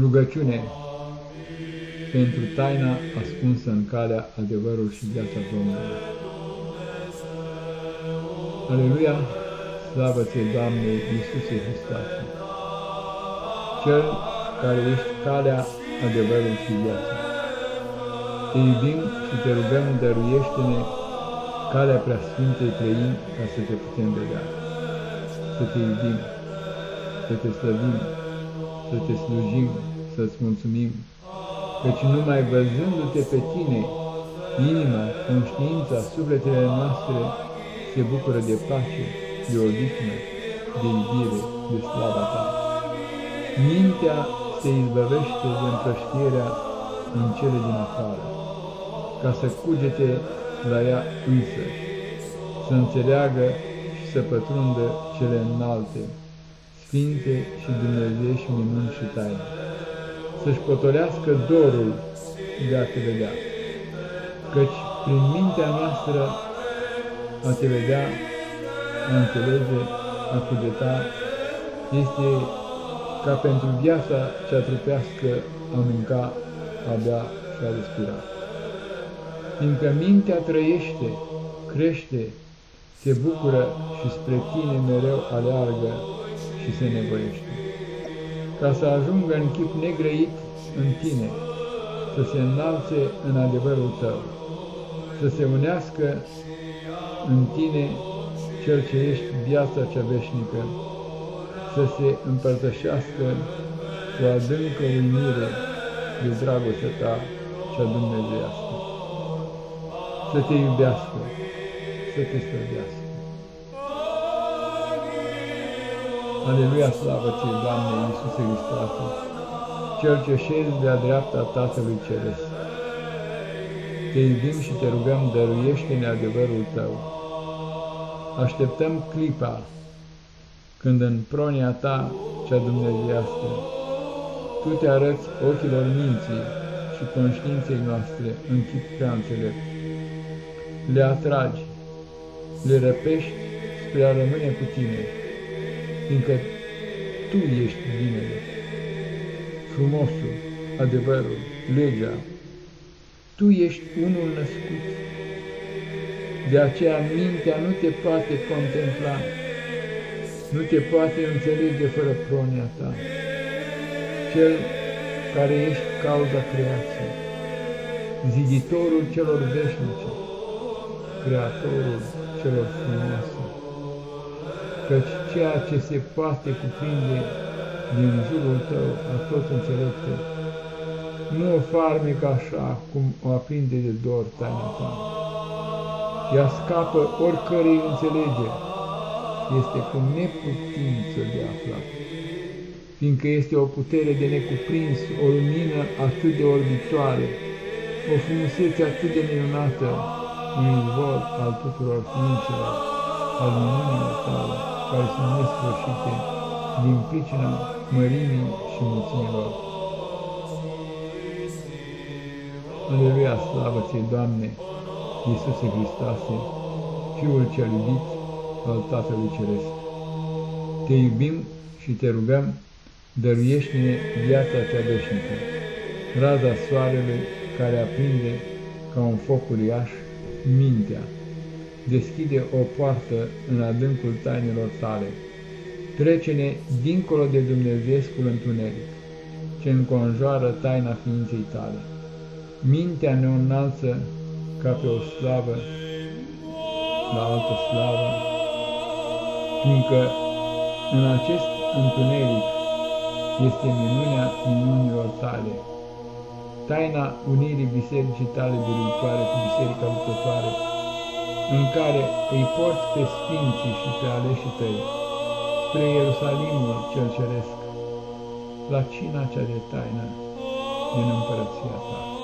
Rugăciune pentru taina ascunsă în calea, adevărul și viața Domnului. Aleluia! Slavă ție, Doamne, Iisuse Hristoase! Cel care ești calea, adevărul și viața. Te iubim și te rugăm, dăruiește-ne calea preasfintei trăim ca să te putem vedea. Să te iubim, să te slăvim, să te slujim, să-ți mulțumim, căci numai văzându-te pe tine, inima, conștiința, sufletele noastre se bucură de pace, de odihnă, de iubire, de slava ta. Mintea se izbăvește de împrăștierea în cele din afară, ca să cugete la ea însă, să înțeleagă și să pătrundă cele înalte, sfinte și dumnezeiești minuni și taine, să-și potolească dorul de a te vedea, căci prin mintea noastră a te vedea, a înțelege, a cugeta, este ca pentru viața cea trupească a mânca, a bea și a respira. Fiindcă mintea trăiește, crește, se bucură și spre tine mereu aleargă, și se nevoiește. Ca să ajungă în chip negrăit în tine, să se înalțe în adevărul tău, să se unească în tine cel ce ești viața cea veșnică, să se împărtășească cu adâncă uimire de dragostea ta cea dumnezeiască, să te iubească, să te slăvească. Aleluia, slavă ție, Doamne, Iisuse Hristoase, Cel ce șezi de-a dreapta Tatălui Ceresc. Te iubim și te rugăm, dăruiește-ne adevărul Tău. Așteptăm clipa când în pronia Ta, cea dumnezeiască, Tu te arăți ochilor minții și conștiinței noastre în chip prea înțelept. Le atragi, le răpești spre a rămâne cu Tine, fiindcă Tu ești binele, frumosul, adevărul, legea. Tu ești unul născut. De aceea mintea nu te poate contempla, nu te poate înțelege fără pronia ta. Cel care ești cauza creației, ziditorul celor veșnice, creatorul celor frumoase căci ceea ce se poate cuprinde din jurul tău a tot înțelepte, nu o farmecă așa cum o aprinde de dor taina ta. Ea scapă oricărei înțelegeri, este cu neputință de aflat, fiindcă este o putere de necuprins, o lumină atât de orbitoare, o frumusețe atât de minunată, un izvor al tuturor ființelor, al minunilor tale care sunt nesfârșite din pricina mărimii și mulțimilor. Aleluia, slavă ție, Doamne, Iisuse Hristoase, Fiul cel iubit al Tatălui Ceresc. Te iubim și te rugăm, dăruiește-ne viața cea veșnică, raza soarelui care aprinde ca un foc uriaș mintea, deschide o poartă în adâncul tainelor tale. Trece-ne dincolo de Dumnezeescul întuneric, ce înconjoară taina ființei tale. Mintea ne înalță ca pe o slavă la altă slavă, fiindcă în acest întuneric este minunea minunilor tale, taina unirii bisericii tale biruitoare cu biserica luptătoare, în care îi porți pe sfinții și pe aleșii tăi, spre Ierusalimul cel ceresc, la cina cea de taină din împărăția ta.